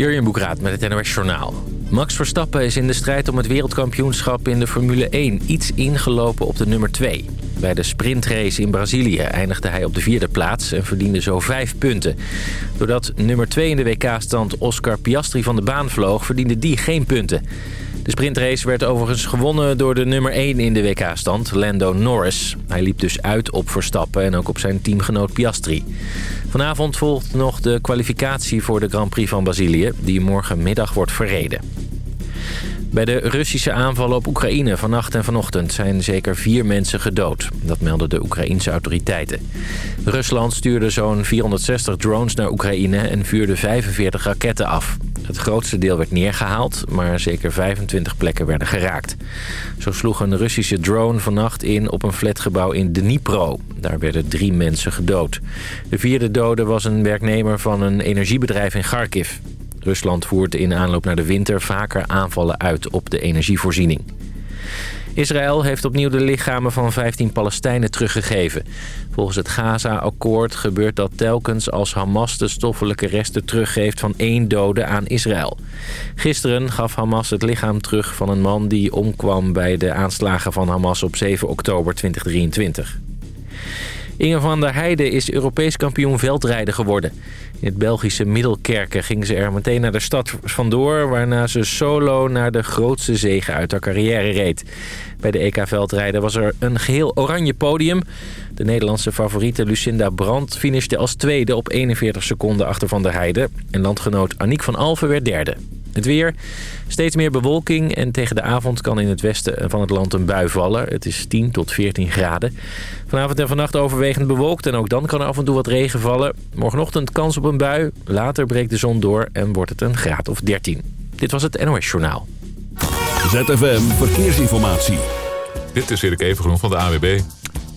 Jurjen Boekraat met het NOS Journaal. Max Verstappen is in de strijd om het wereldkampioenschap in de Formule 1 iets ingelopen op de nummer 2. Bij de sprintrace in Brazilië eindigde hij op de vierde plaats en verdiende zo vijf punten. Doordat nummer 2 in de WK-stand Oscar Piastri van de baan vloog, verdiende die geen punten. De sprintrace werd overigens gewonnen door de nummer 1 in de WK-stand, Lando Norris. Hij liep dus uit op Verstappen en ook op zijn teamgenoot Piastri. Vanavond volgt nog de kwalificatie voor de Grand Prix van Brazilië... die morgenmiddag wordt verreden. Bij de Russische aanvallen op Oekraïne vannacht en vanochtend zijn zeker vier mensen gedood. Dat melden de Oekraïense autoriteiten. Rusland stuurde zo'n 460 drones naar Oekraïne en vuurde 45 raketten af. Het grootste deel werd neergehaald, maar zeker 25 plekken werden geraakt. Zo sloeg een Russische drone vannacht in op een flatgebouw in Dnipro. Daar werden drie mensen gedood. De vierde dode was een werknemer van een energiebedrijf in Kharkiv. Rusland voert in aanloop naar de winter vaker aanvallen uit op de energievoorziening. Israël heeft opnieuw de lichamen van 15 Palestijnen teruggegeven. Volgens het Gaza-akkoord gebeurt dat telkens als Hamas de stoffelijke resten teruggeeft van één dode aan Israël. Gisteren gaf Hamas het lichaam terug van een man die omkwam bij de aanslagen van Hamas op 7 oktober 2023. Inge van der Heijden is Europees kampioen veldrijden geworden. In het Belgische Middelkerken ging ze er meteen naar de stad vandoor... waarna ze solo naar de grootste zege uit haar carrière reed. Bij de EK-veldrijden was er een geheel oranje podium. De Nederlandse favoriete Lucinda Brandt finishte als tweede op 41 seconden achter Van der Heijden. En landgenoot Aniek van Alphen werd derde. Het weer, steeds meer bewolking en tegen de avond kan in het westen van het land een bui vallen. Het is 10 tot 14 graden. Vanavond en vannacht overwegend bewolkt en ook dan kan er af en toe wat regen vallen. Morgenochtend kans op een bui, later breekt de zon door en wordt het een graad of 13. Dit was het NOS Journaal. ZFM Verkeersinformatie. Dit is Erik Evengroen van de AWB.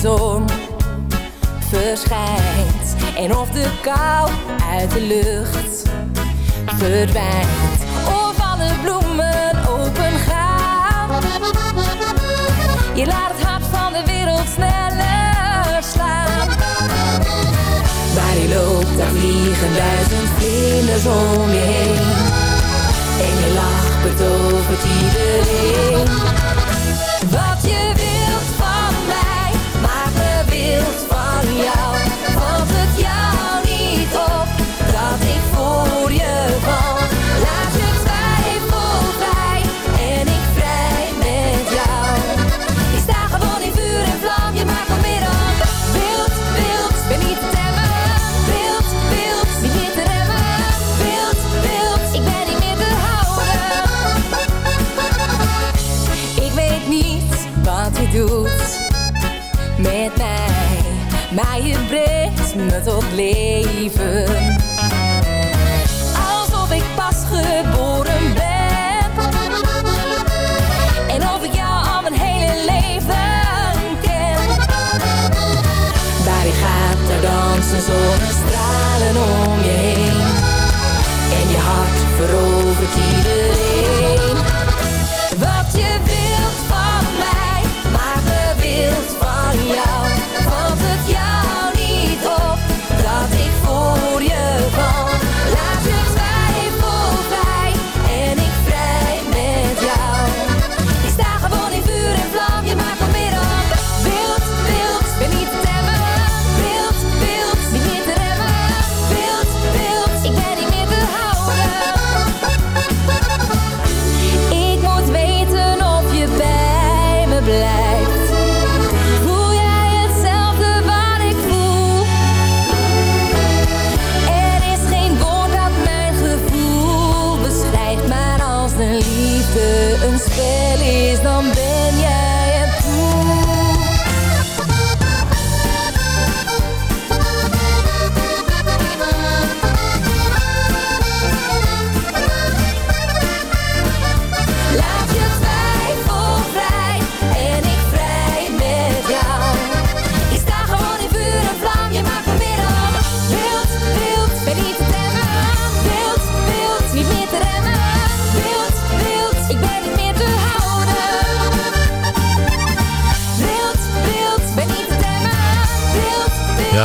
Zon verschijnt en of de kou uit de lucht verdwijnt. Of alle bloemen open gaan. Je laat het hart van de wereld sneller slaan. Waar je loopt, daar vliegen duizend vlinders om je heen. En je lach betovert iedereen.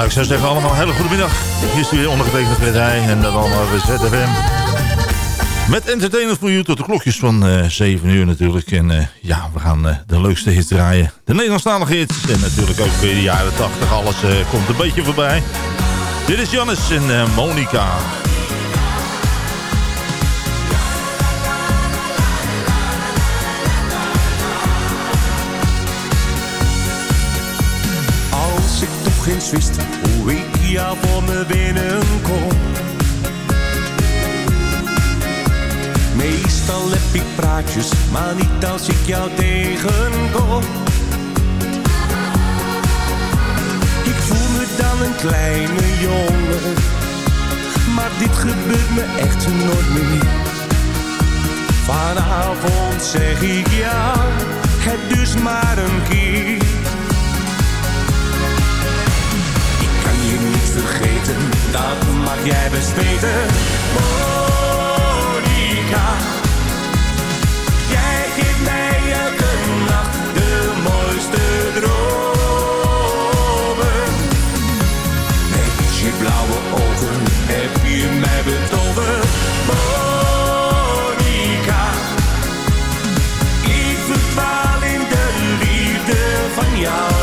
Ik zou zeggen allemaal een hele goede middag. Hier is weer ondergetekende Fred en dan allemaal bij ZFM. Met entertainment voor u tot de klokjes van uh, 7 uur natuurlijk. En uh, ja, we gaan uh, de leukste hits draaien. De Nederlandstalige hits. En natuurlijk ook weer de jaren 80. Alles komt een beetje voorbij. Dit is Jannes en Monica. Als ik toch eens wist ik jou voor me binnenkom Meestal heb ik praatjes, maar niet als ik jou tegenkom. Ik voel me dan een kleine jongen, maar dit gebeurt me echt nooit meer. Vanavond zeg ik ja, het dus maar een keer. Dat mag jij best weten. Jij geeft mij elke nacht de mooiste dromen. Met je blauwe ogen heb je mij betoverd. Monica, ik verdwaal in de liefde van jouw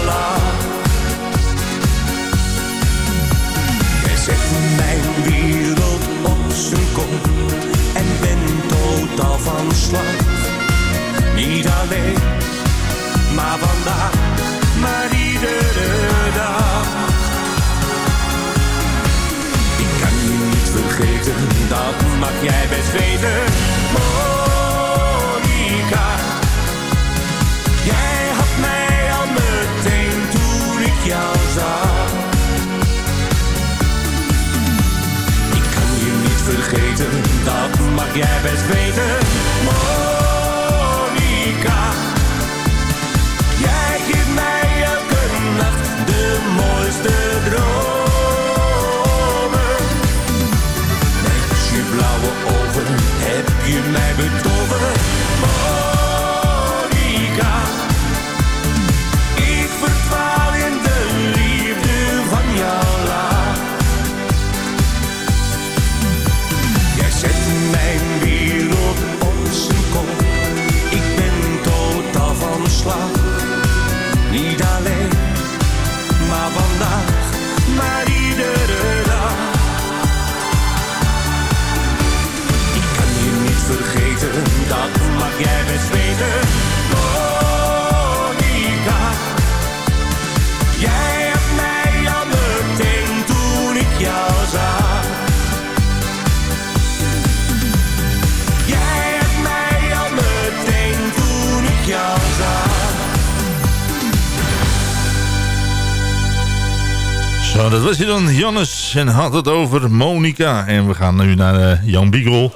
Dan, Jannes. En had het over Monica. En we gaan nu naar uh, Jan Biegel.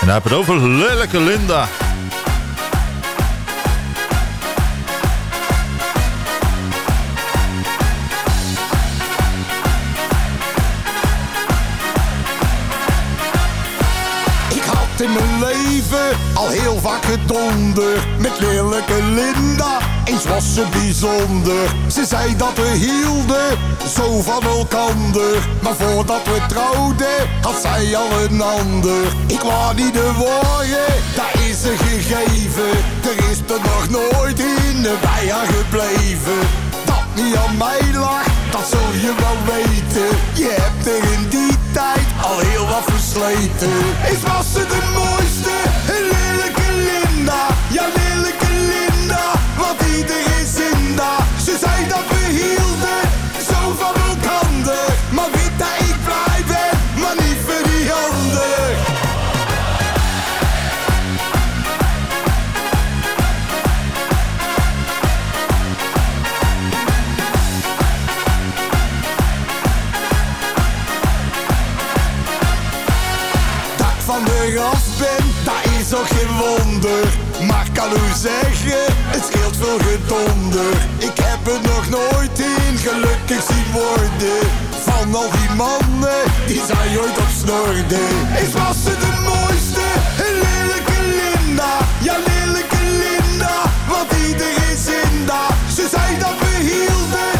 En hij heeft het over lelijke Linda. Al heel vaak gedonder met lelijke Linda. Eens was ze bijzonder. Ze zei dat we hielden zo van elkander. Maar voordat we trouwden had zij al een ander. Ik wou niet de worden, daar is ze gegeven. Er is er nog nooit in bij haar gebleven. Dat niet aan mij lag, dat zul je wel weten. Je hebt er in die tijd al heel wat versleten. Is was ze de mooiste. Ja, lelijke Linda, want iedereen zinda. Ze zei dat we hielden, zo van elkander. Maar weet dat ik blij ben, maar niet voor die ander. dat ik van de af ben, dat is ook geen wonder. Kan u zeggen, het scheelt veel gedonder. Ik heb het nog nooit in gelukkig zien worden. Van al die mannen, die zijn ooit op snorde. Is was ze de mooiste, een lelijke Linda. Ja, lelijke Linda, want iedereen zinda. Ze zei dat we hielden,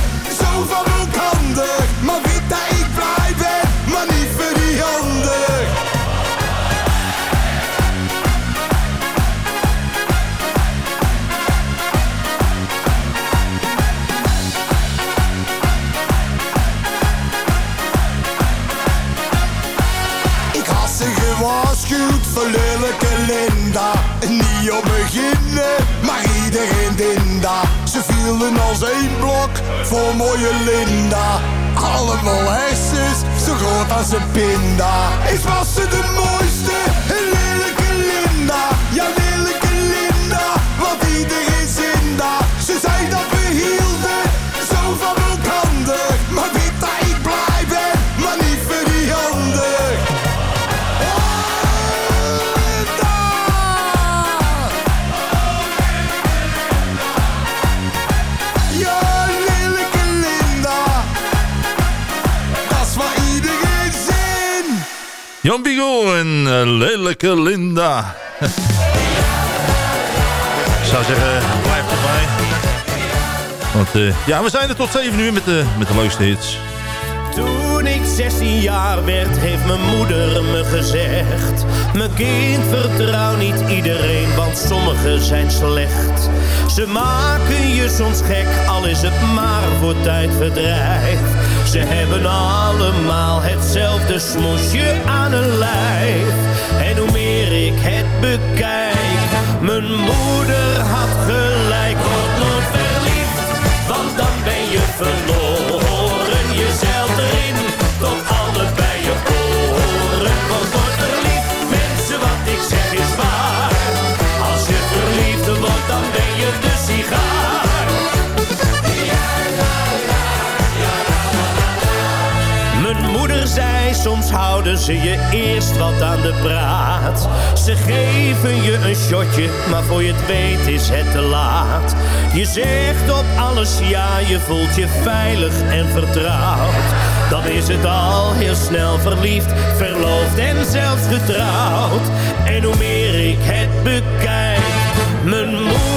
voor lelijke Linda. Niet op beginnen, maar iedereen dinda. Ze vielen als één blok voor mooie Linda. Allemaal hersens, zo groot als een pinda. Ik was ze de mooiste, een lelijke Linda. Ja, lelijke Linda, want iedereen Jan Bigo en eh, lelijke Linda. Ik zou zeggen, blijf erbij. Want eh, ja, we zijn er tot 7 uur met de, met de leukste hits. Toen ik 16 jaar werd, heeft mijn moeder me gezegd... Mijn kind, vertrouw niet iedereen, want sommigen zijn slecht. Ze maken je soms gek, al is het maar voor tijdverdrijf. Ze hebben allemaal hetzelfde smoesje aan hun lijf. En hoe meer ik het bekijk, mijn moeder had gelijk. Word nooit verliefd, want dan ben je verloren. Houden ze je eerst wat aan de praat. Ze geven je een shotje, maar voor je het weet is het te laat. Je zegt op alles ja, je voelt je veilig en vertrouwd. Dan is het al heel snel verliefd, verloofd en zelfs getrouwd. En hoe meer ik het bekijk, mijn moeder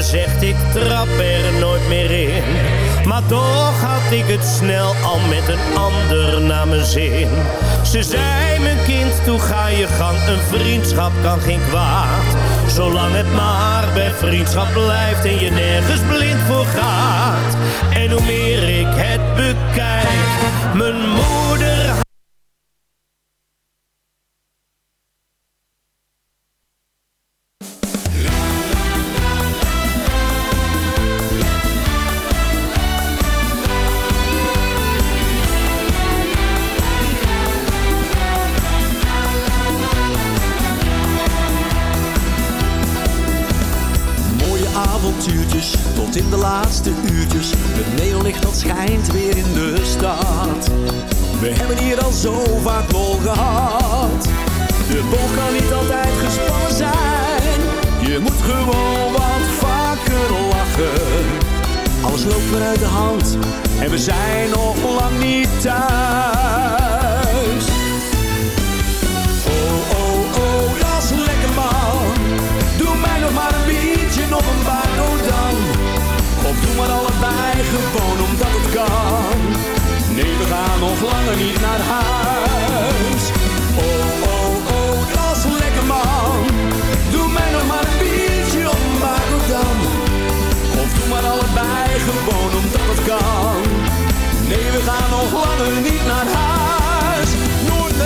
gezegd, ik trap er nooit meer in. Maar toch had ik het snel al met een ander naar mijn zin. Ze zei, mijn kind, toe ga je gang, een vriendschap kan geen kwaad. Zolang het maar bij vriendschap blijft en je nergens blind voor gaat. En hoe meer ik het bekijk, mijn moeder allebei gewoon omdat het kan. Nee, we gaan nog langer niet naar huis. Oh, oh, oh, dat is lekker man. Doe mij nog maar een biertje bako dan. Of doe maar allebei gewoon omdat het kan. Nee, we gaan nog langer niet naar huis. Nooit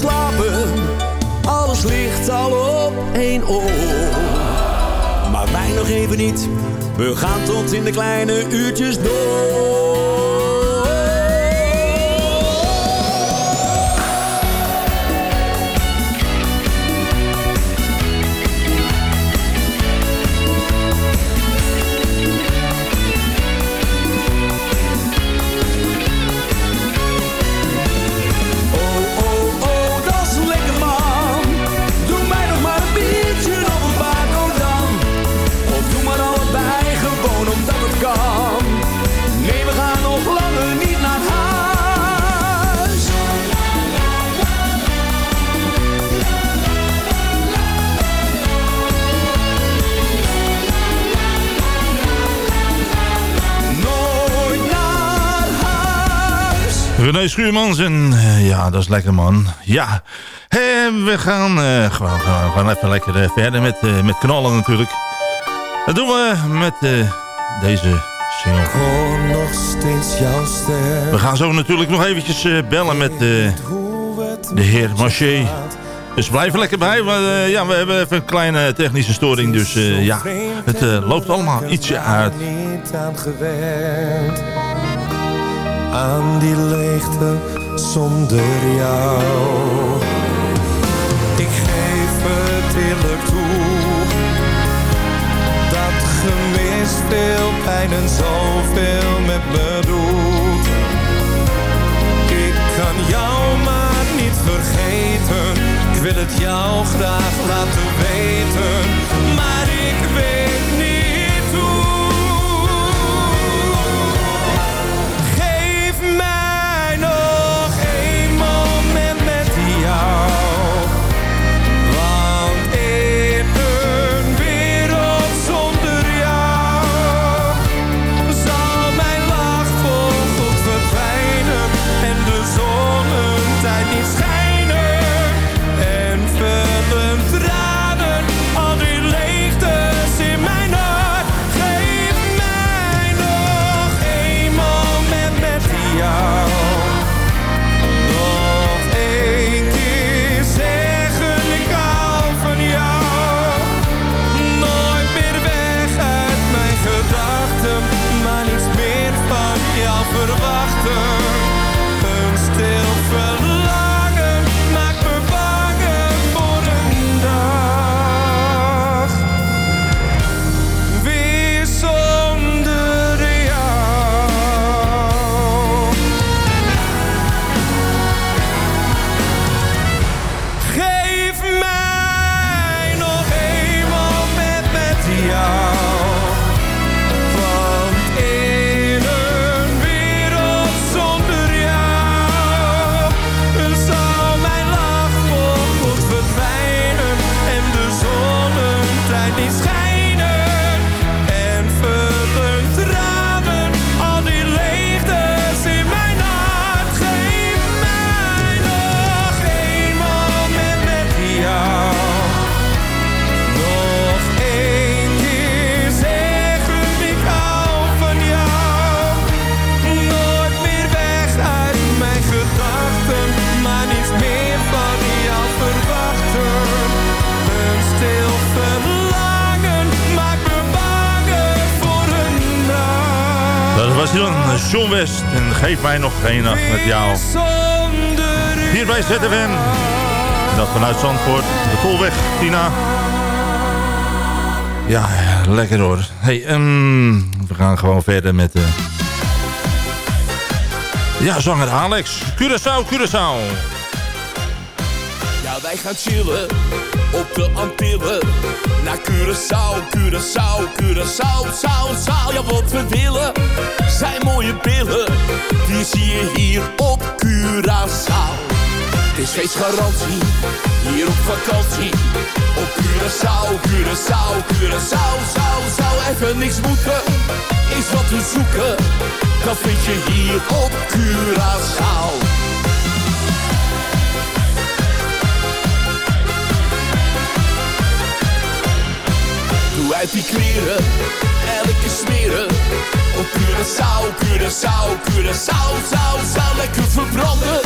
slapen. Alles ligt al op één oor. Maar weinig nog even niet. We gaan tot in de kleine uurtjes door. René Schuurmans en uh, ja, dat is lekker man. Ja, uh, we gaan uh, gewoon, gewoon, gewoon, even lekker verder met, met knallen natuurlijk. Dat doen we met deze single. Hoor nog steeds jouw stem. We gaan zo natuurlijk nog eventjes bellen met de heer Marché. Dus blijf lekker bij, want ja, we hebben even een kleine technische storing. Dus ja, het loopt allemaal ietsje uit. Niet aan gewend aan die leegte zonder jou. Ik geef het eerlijk toe, dat gemis veel pijn en zoveel met me doet. Ik kan jou maar niet vergeten, ik wil het jou graag laten weten, geef mij nog geen nacht met jou. Hier bij ZFM. dat vanuit Zandvoort. De Tolweg, Tina. Ja, lekker hoor. Hey, um, we gaan gewoon verder met... Uh... Ja, zanger Alex. Curaçao, Curaçao. Wij gaan chillen op de Antillen. Naar Curaçao, Curaçao, Curaçao, Sao, Sao. Ja, wat we willen zijn mooie billen. Die zie je hier op Curaçao. Het is feestgarantie, hier op vakantie. Op Curaçao, Curaçao, Curaçao, Sao, Sao. Even niks moeten, is wat we zoeken. Dat vind je hier op Curaçao. Uit die kleren, elke smeren. Op Curaçao, Curaçao, Curaçao, zou, zou lekker verbranden.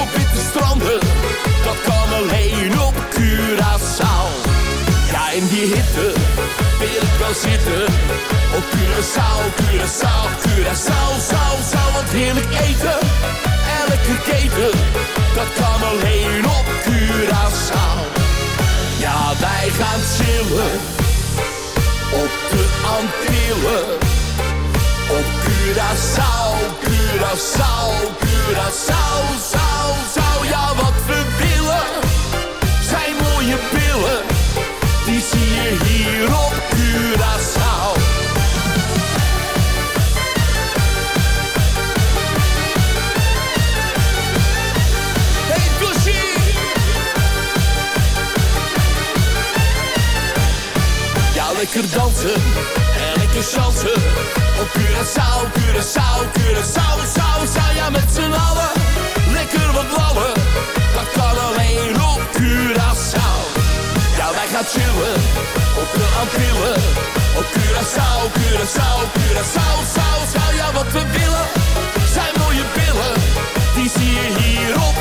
Op witte stranden, dat kan alleen op Curaçao. Ja, in die hitte wil ik wel zitten. Op Curaçao, Curaçao, Curaçao, zou, zou wat heerlijk eten. Elke keten, dat kan alleen op Curaçao. Ja, wij gaan chillen op de Antillen. Op Curaçao, Curaçao, Curaçao, zou, zou, ja wat we willen. Zijn mooie pillen, die zie je hier op Curaçao. Lekker dansen en lekker chansen. Op Curaçao, Curaçao, Curaçao, zou, zou ja met z'n allen. Lekker wat lallen, dat kan alleen op Curaçao. Ja, wij gaan chillen op de Antillen. Op Curaçao, Curaçao, Curaçao, zou, zou ja wat we willen. Zijn mooie billen, die zie je hier op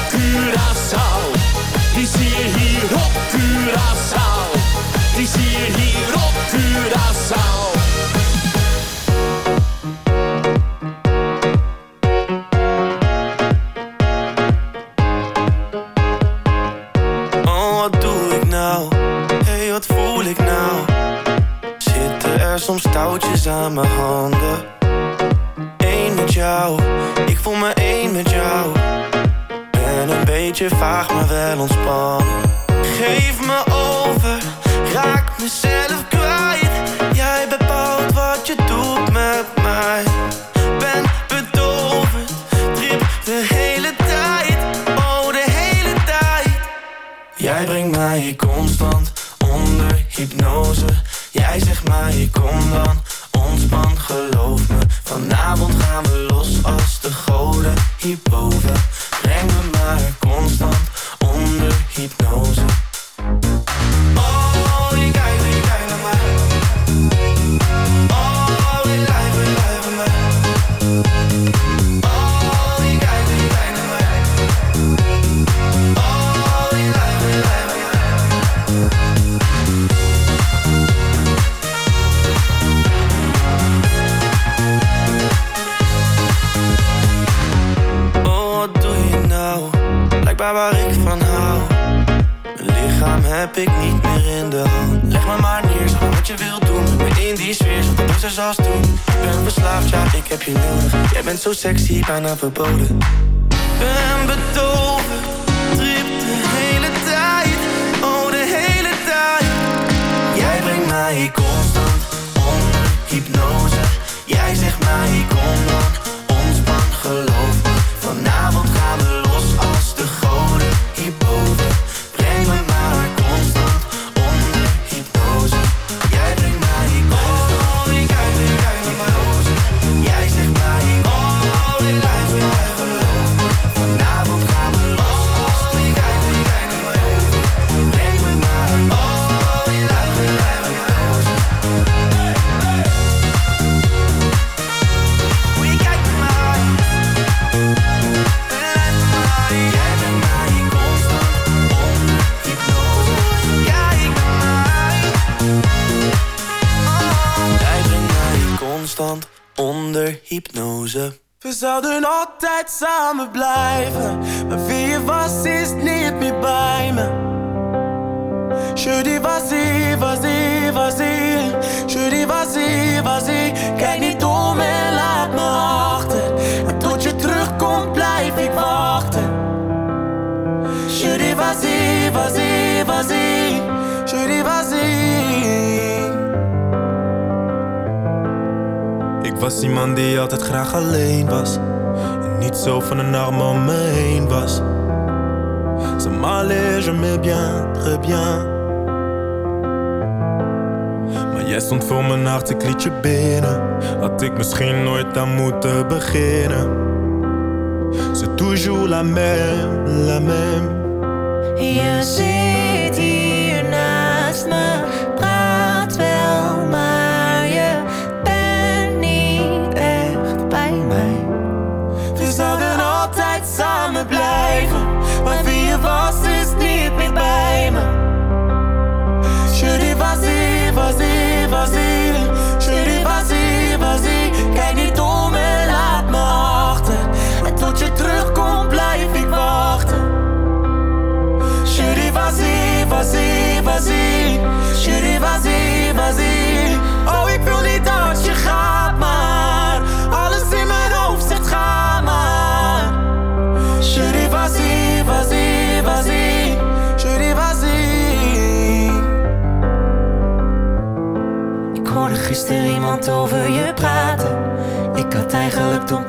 zouden altijd samen blijven. Maar wie je was is niet meer bij me. Je dis vas-y, vas-y, vas-y. Je dis vas-y, vas-y. Kijk niet om en laat me achter. En tot je terugkomt blijf ik wachten. Je dis vas-y, vas-y, vas-y. Je dis vas-y. Ik was iemand die altijd graag alleen was. En niet zo van een arm om me heen was. Ça m'allait, je me bien, très bien. Maar jij stond voor mijn hart, ik liet je binnen. Had ik misschien nooit aan moeten beginnen. C'est toujours la même, la même. Je zit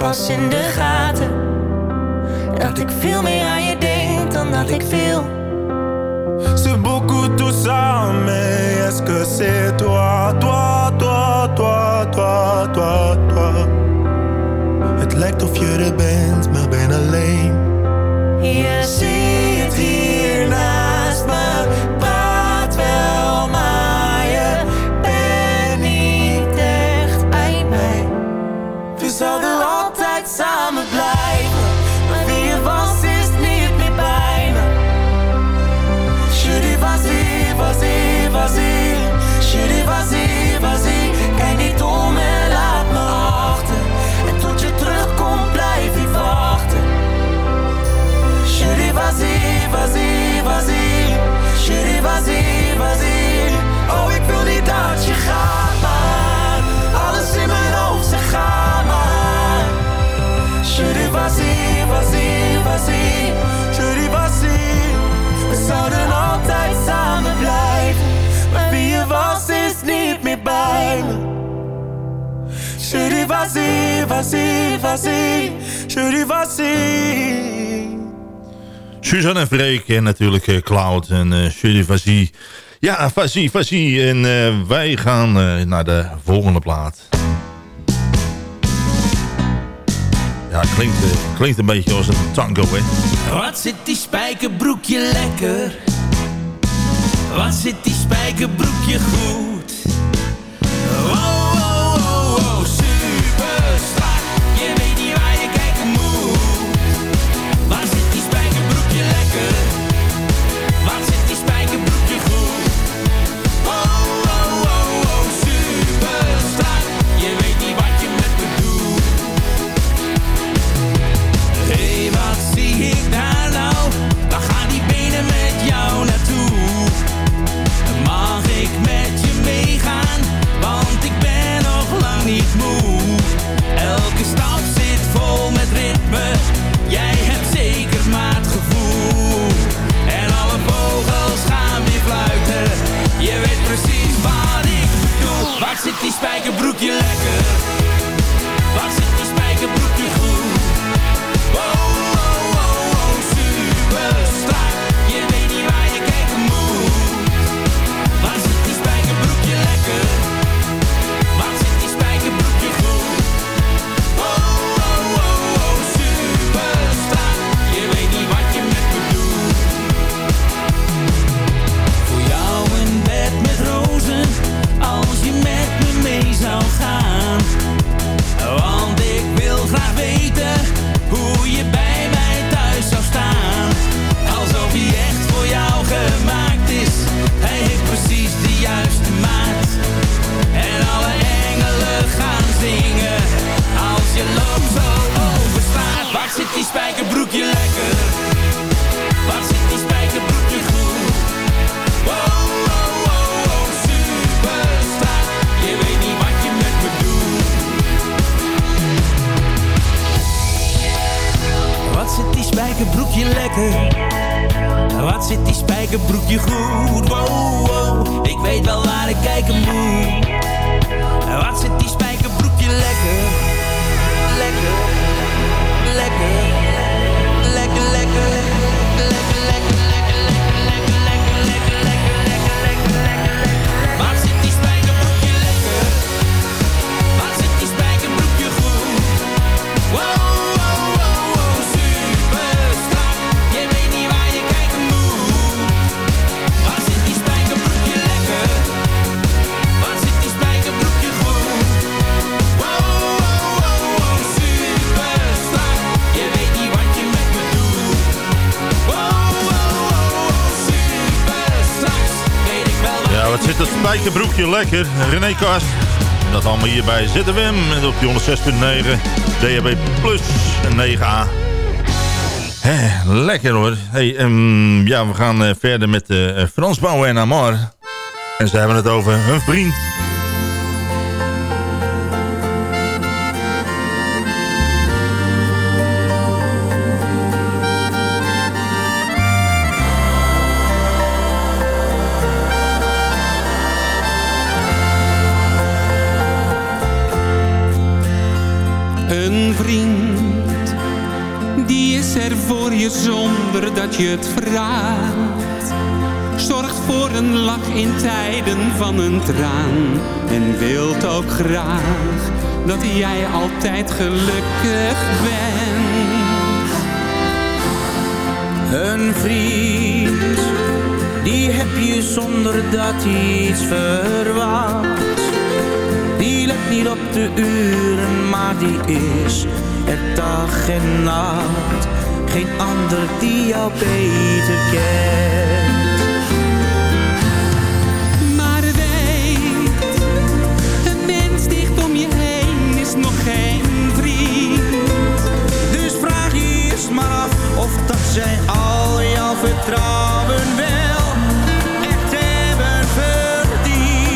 pas in de gaten. Dat ik veel meer aan je denk dan dat ik wil. C'est beaucoup tout ça, mais est-ce que c'est toi, toi, toi, toi, toi, toi, toi. Het lijkt of je er bent, maar Chérie, vas-y, vas-y, Suzanne en Freek en natuurlijk eh, Cloud en uh, Chérie. Ja, vas-y. En eh, wij gaan naar de volgende plaat. Ja, klinkt, klinkt een beetje als een tango, hè. Wat zit die spijkerbroekje lekker? Wat zit die spijkerbroekje goed? die spijkerbroekje lekker. Wat zit die spijkerbroekje lekker? Wat zit die spijkerbroekje goed? Wow, wow, wow, wow, superstar. Je weet niet wat je met me doet. Wat zit die spijkerbroekje lekker? Wat zit die spijkerbroekje goed? Wow, wow, ik weet wel waar ik kijken moet. Wat zit die spijkerbroekje lekker? Lekker. that girl is dat spijkerbroekje lekker. René Kars. Dat allemaal hier bij ZWM. Op die 106.9 DHB Plus 9A. He, lekker hoor. Hey, ehm, ja, we gaan eh, verder met uh, Frans Bouwen en Amar. En ze hebben het over hun vriend een lach in tijden van een traan. En wilt ook graag dat jij altijd gelukkig bent. Een vriend, die heb je zonder dat hij iets verwacht. Die let niet op de uren, maar die is er dag en nacht. Geen ander die jou beter kent. Vertrouwen wel echt hebben verdiend.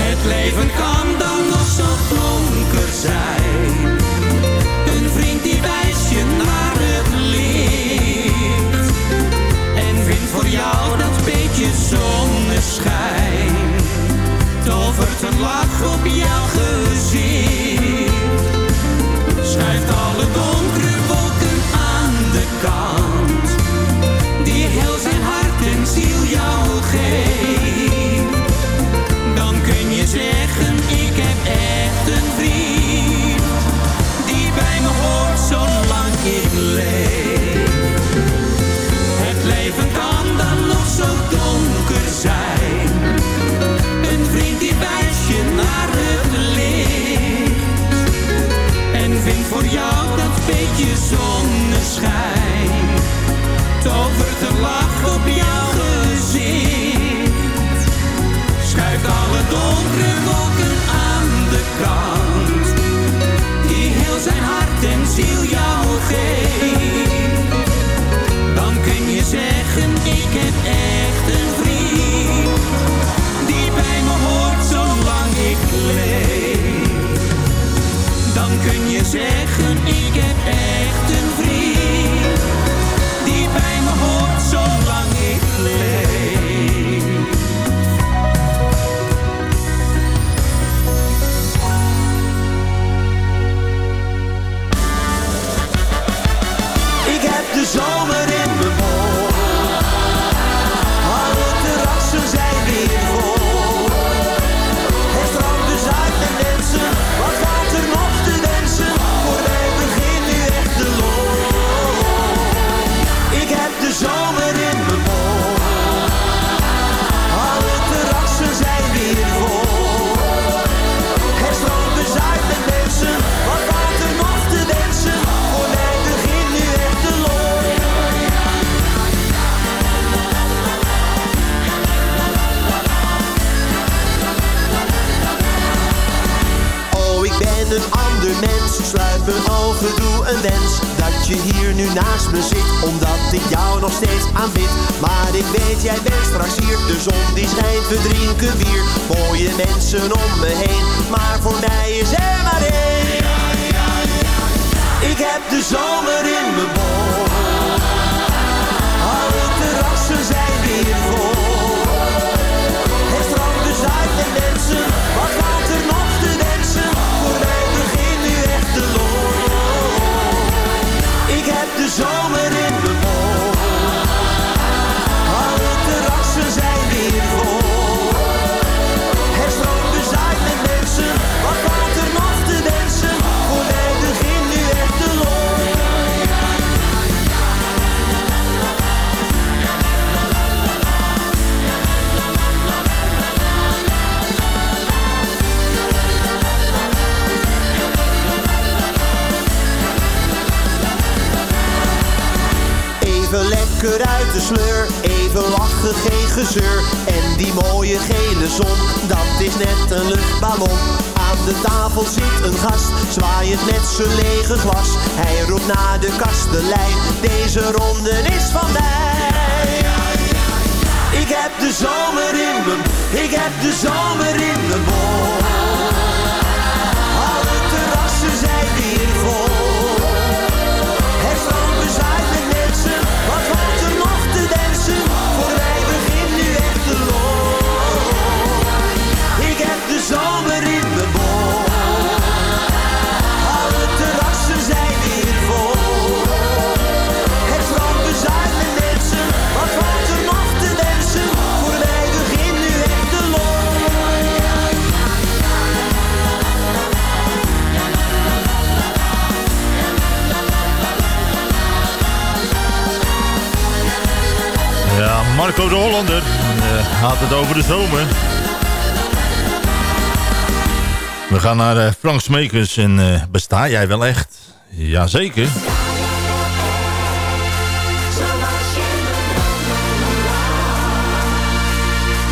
Het leven kan dan nog zo donker zijn. Een vriend die wijst je naar het licht. En vindt voor jou dat beetje zonneschijn. Tovert een lach op jouw en die mooie gele zon, dat is net een luchtballon. Aan de tafel zit een gast, zwaaiend met zijn lege glas. Hij roept naar de kastelein, deze ronde is van mij. Ik heb de zomer in me, ik heb de zomer in me. mond. Marco de Hollander. Uh, had het over de zomer. We gaan naar uh, Frank Smekers en uh, besta jij wel echt? Jazeker.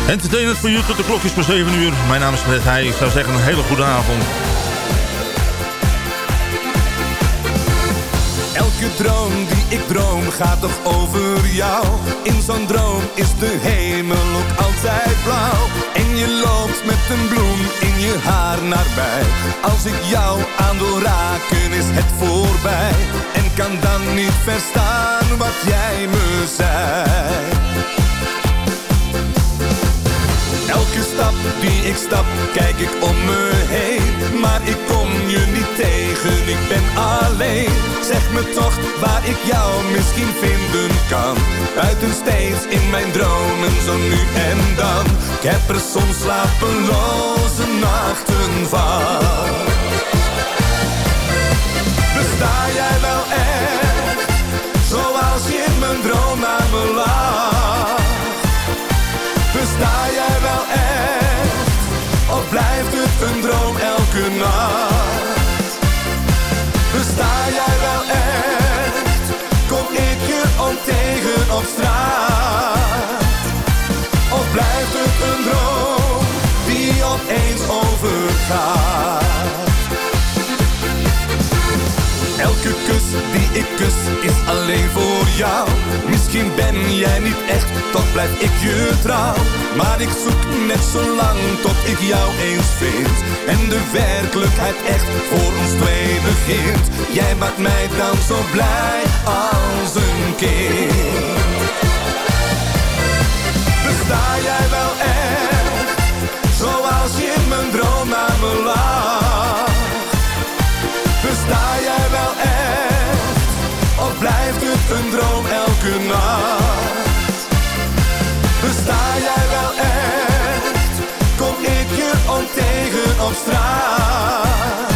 Entertainment voor u tot de klokjes voor 7 uur. Mijn naam is Fred Heij. Ik zou zeggen een hele goede avond. Elke droom die ik droom gaat toch over jou. In zo'n droom is de hemel ook altijd blauw. En je loopt met een bloem in je haar naar bij Als ik jou aan wil raken is het voorbij. En kan dan niet verstaan wat jij me zei Elke stap die ik stap, kijk ik om me heen. Maar ik kom je niet tegen, ik ben alleen. Zeg me toch waar ik jou misschien vinden kan. Buiten steeds in mijn dromen, zo nu en dan. Ik heb er soms slapeloze nachten van. Besta jij wel echt, zoals je in mijn droom naar me lacht blijft het een droom elke nacht? Besta jij wel echt, kom ik je om tegen op straat? Of blijft het een droom, die opeens overgaat? Kus is alleen voor jou. Misschien ben jij niet echt, toch blijf ik je trouw. Maar ik zoek net zo lang tot ik jou eens vind. En de werkelijkheid echt voor ons twee begint. Jij maakt mij dan zo blij als een kind. Besta jij wel echt, zoals je in mijn droom naar me een droom elke nacht? Besta jij wel echt, kom ik je om tegen op straat?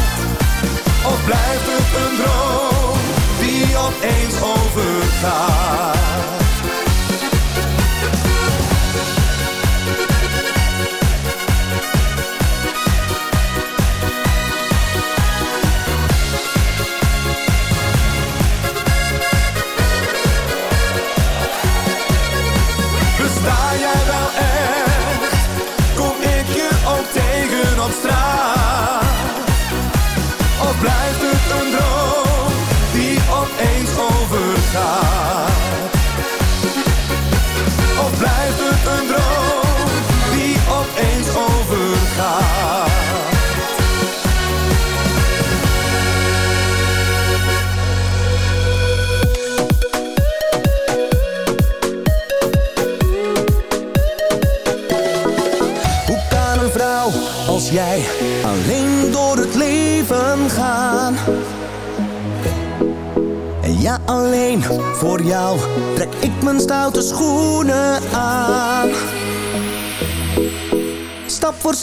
Of blijft het een droom, die opeens overgaat?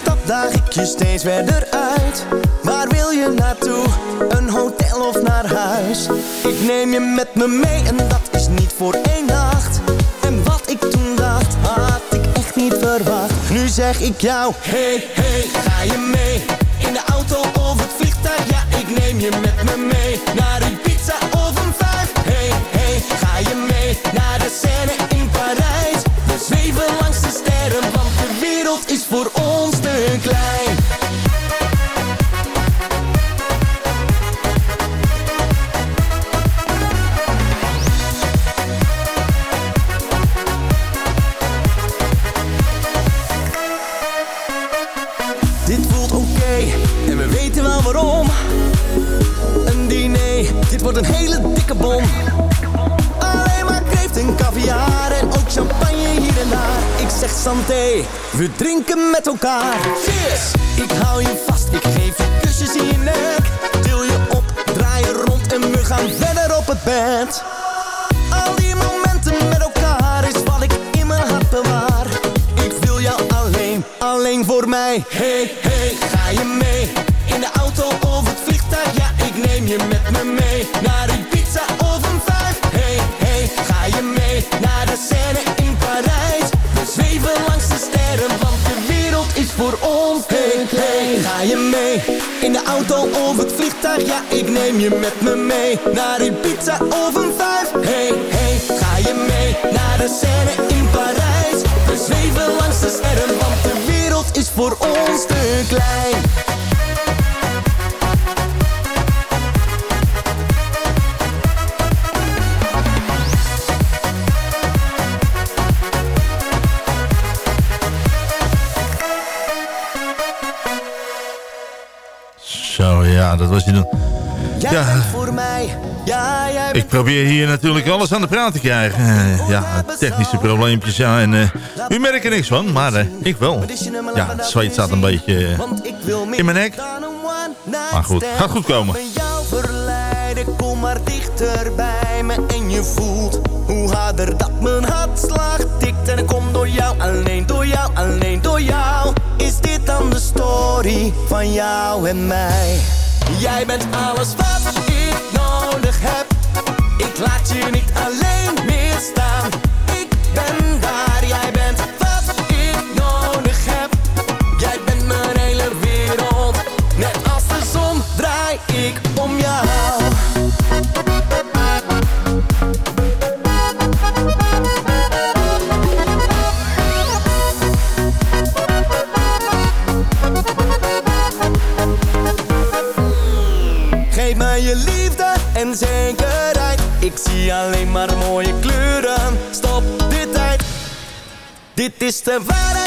Stap daag ik je steeds verder uit. Waar wil je naartoe? Een hotel of naar huis? Ik neem je met me mee en dat is niet voor één nacht. En wat ik toen dacht, had ik echt niet verwacht. Nu zeg ik jou, hey, hey, ga je mee? In de auto of het vliegtuig, ja, ik neem je met me mee. We drinken met elkaar. Cheers! Ik hou je vast, ik geef je kusjes in je nek. Til je op, draai je rond en we gaan verder op het bed. Al die momenten met elkaar is wat ik in mijn hart bewaar. Ik wil jou alleen, alleen voor mij. Hey, hey, ga je mee? In de auto of het vliegtuig, ja, ik neem je met me mee. Naar een pizza of een vijf. Hey, hey, ga je mee? Naar de scène in Parijs. Mee. In de auto of het vliegtuig, ja ik neem je met me mee. Naar een pizza of een vijf. Hey, hey, ga je mee naar de scène in Parijs? We zweven langs de sterren, want de wereld is voor ons te klein. Ja, dat was hij dan. Jij Ja, bent voor mij, ja jij bent ik probeer hier natuurlijk alles aan de praat te krijgen. Eh, ja, technische probleempjes, ja. En eh, u merkt er niks van, maar eh, ik wel. Ja, het zweet staat een beetje in mijn nek. Maar goed, gaat goed komen. Kom maar dichter bij me en je voelt hoe harder dat mijn hartslag tikt. En ik kom door jou, alleen door jou, alleen door jou. Is dit dan de story van jou en mij? Jij bent alles wat Dit is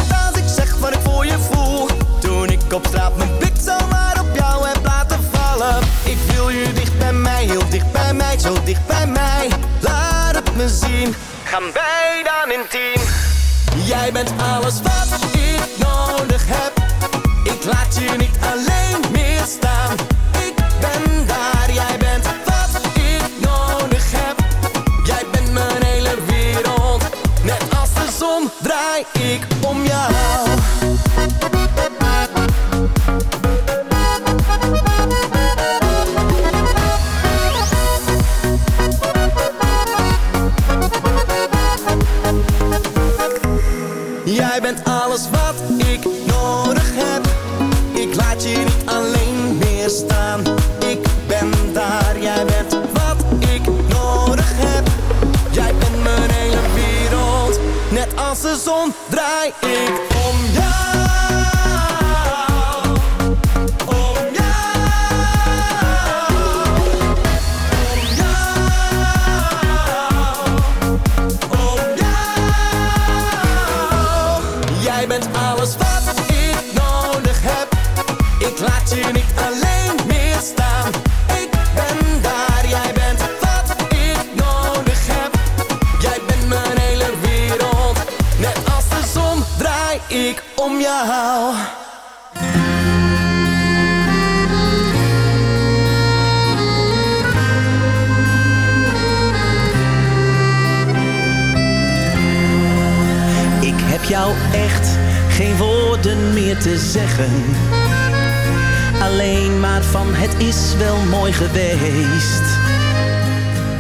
mooi geweest.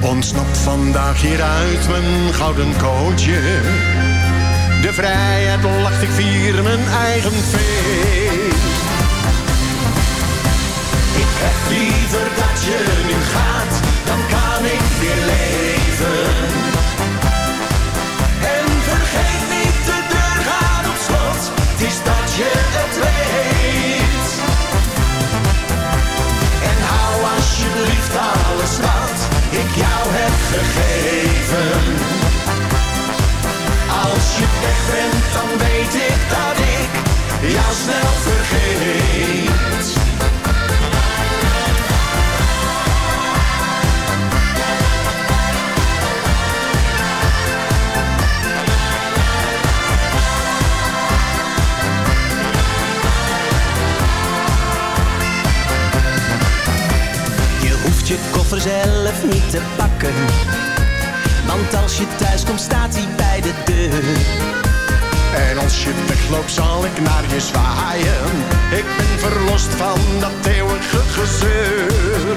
Ontsnapt vandaag hieruit mijn gouden kootje. De vrijheid lacht, ik vier mijn eigen feest. Ik heb liever dat je nu gaat, dan kan ik weer leven. En vergeet niet, de deur gaat op slot, het is dat je het weet. Alsjeblieft alles wat ik jou heb gegeven. Als je weg bent, dan weet ik dat ik jou snel vergeet. Zelf niet te pakken. Want als je thuis komt staat hij bij de deur. En als je wegloopt zal ik naar je zwaaien. Ik ben verlost van dat eeuwige gezeur.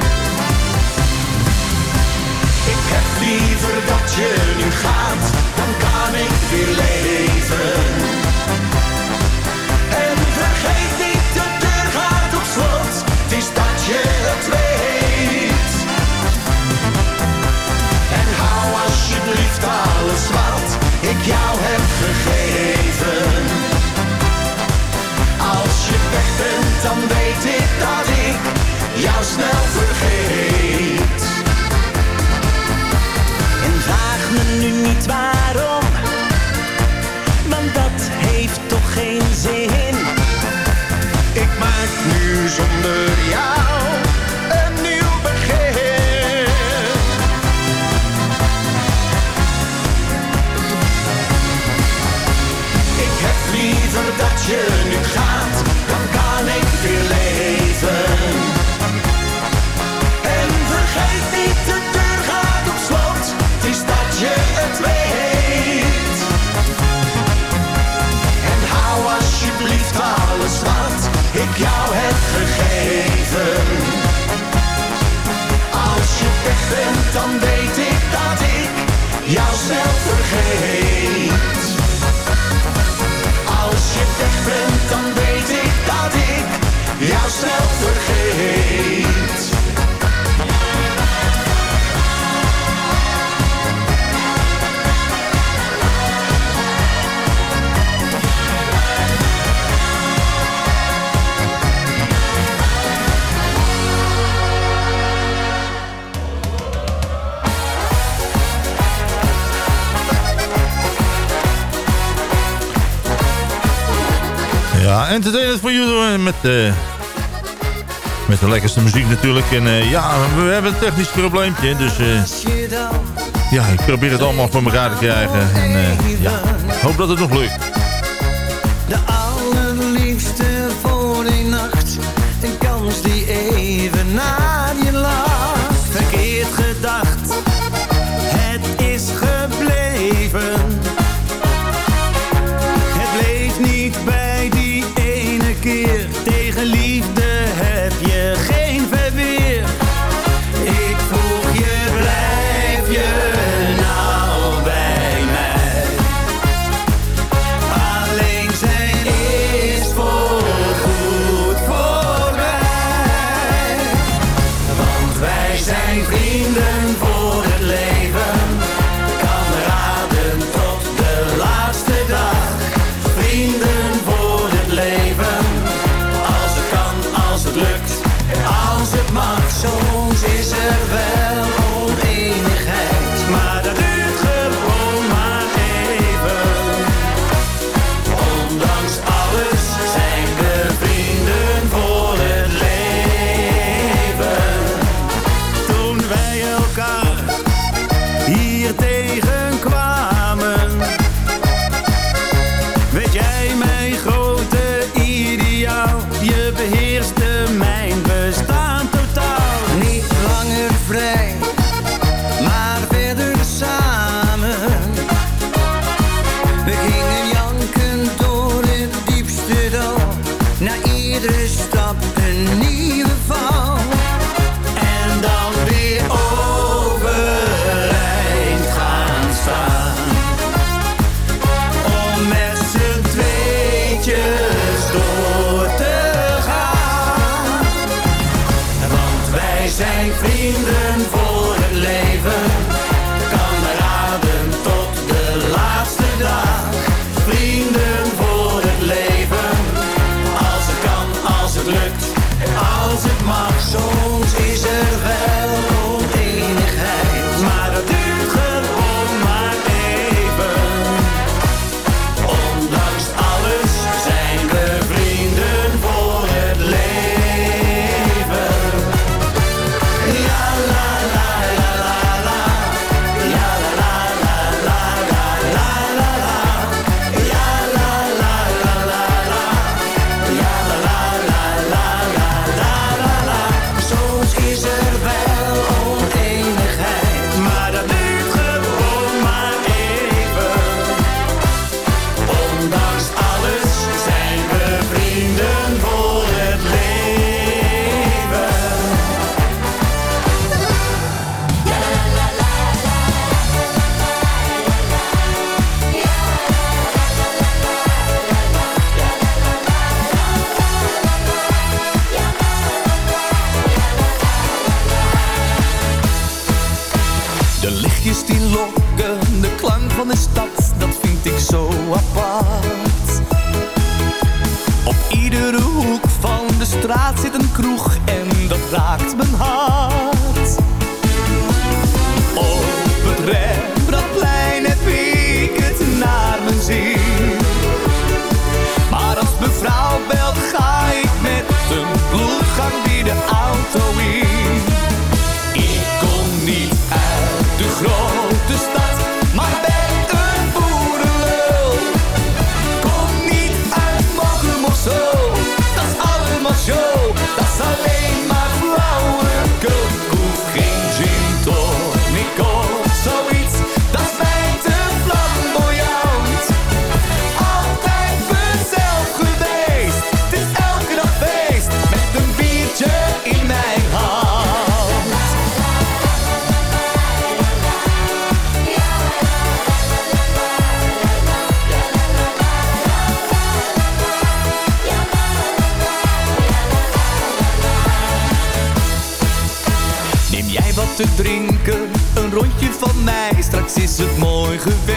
Ik heb liever dat je nu gaat, dan kan ik weer leven. En vergeet niet, Als je weg bent, dan weet ik dat ik jou snel vergeet. En vraag me nu niet waarom, want dat heeft toch geen zin. Ik maak nu zonder jou je nu gaat, dan kan ik weer leven. En vergeet niet, de deur gaat op slot, het is dat je het weet. En hou alsjeblieft alles wat ik jou heb gegeven. Als je weg bent, dan weet En Ja, Entertainment voor jullie met, uh, met de lekkerste muziek natuurlijk. En uh, ja, we hebben een technisch probleempje. Dus uh, ja, ik probeer het allemaal voor elkaar te krijgen. En ja, hoop dat het nog lukt. De allerliefste voor die nacht. Een kans die even naar je lacht. Verkeerd gedacht Ik mijn hart. Is het mooi geweest.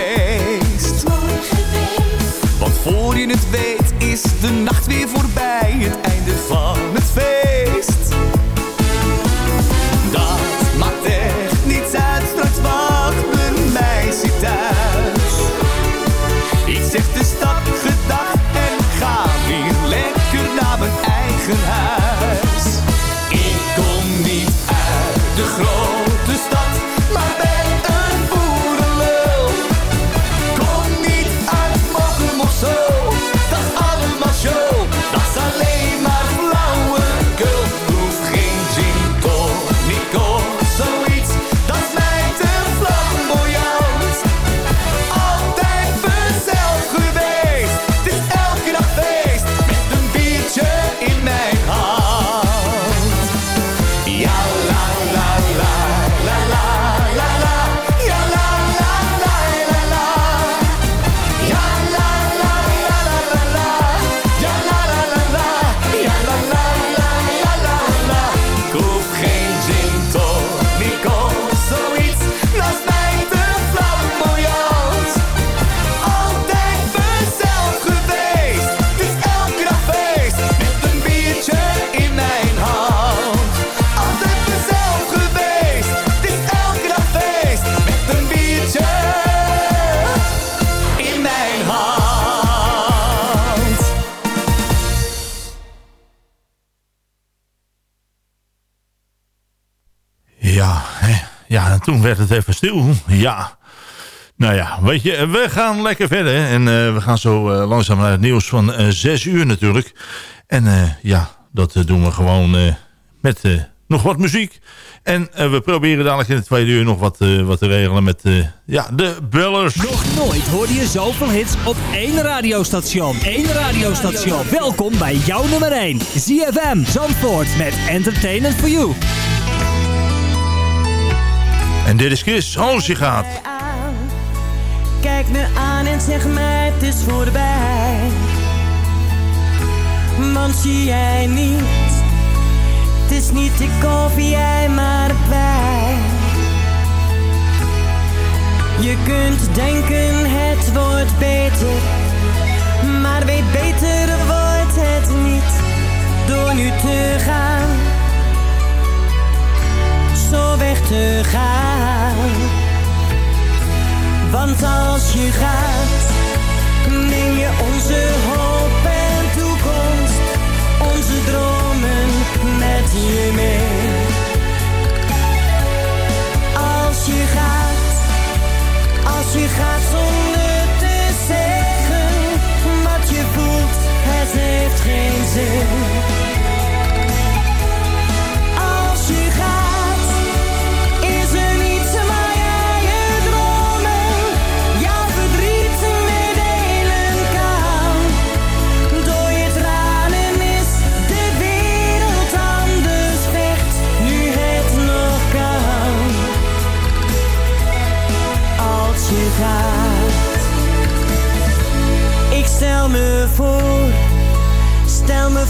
Werd het even stil. Ja. Nou ja, weet je, we gaan lekker verder. En eh, we gaan zo eh, langzaam naar het nieuws van eh 6 uur natuurlijk. En ja, dat doen we gewoon met nog wat muziek. En we proberen dadelijk in de tweede uur nog wat, wat te regelen met ja, de bellers. Nog nooit hoorde je zoveel hits op één radiostation. Eén radiostation. Welkom bij jouw nummer 1. ZFM Zandvoort met Entertainment for You. En dit is Chris, als je gaat. Kijk me aan en zeg mij het is voorbij. Want zie jij niet, het is niet ik of jij maar wij. Je kunt denken het wordt beter, maar weet beter wordt het niet door nu te gaan. Zo weg te gaan. Want als je gaat, neem je onze hoop en toekomst, onze dromen met je mee. Als je gaat, als je gaat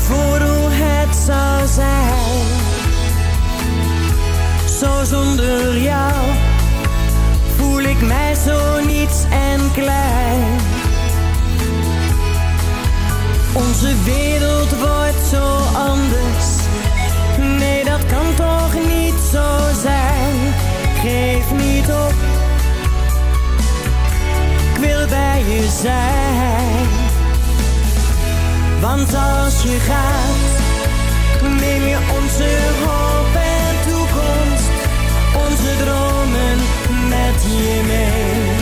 voor hoe het zou zijn. Zo zonder jou voel ik mij zo niets en klein. Onze wereld wordt zo anders. Nee, dat kan toch niet zo zijn. Geef niet op. Ik wil bij je zijn. Want als je gaat, neem je onze hoop en toekomst, onze dromen met je mee.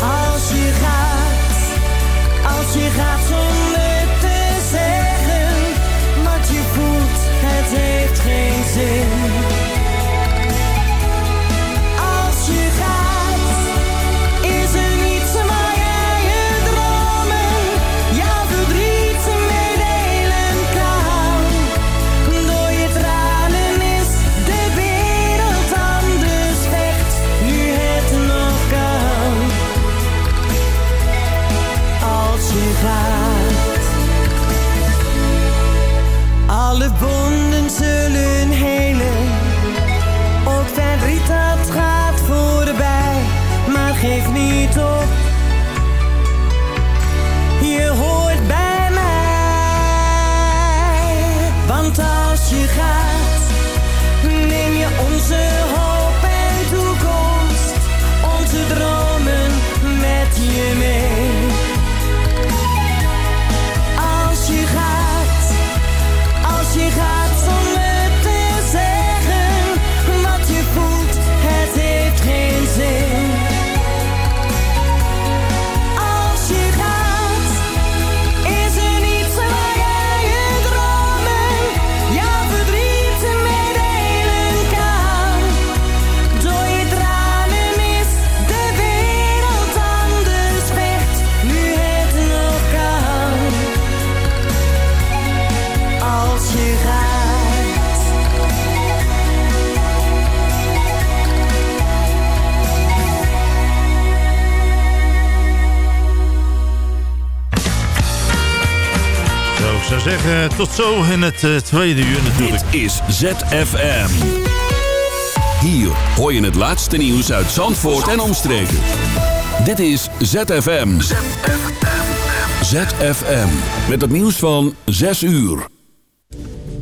Als je gaat, als je gaat zo tot zo in het eh, tweede uur natuurlijk. Dit is ZFM. Hier hoor je het laatste nieuws uit Zandvoort en omstreken. Dit is ZFM. ZFM. ZFM. Met het nieuws van 6 uur.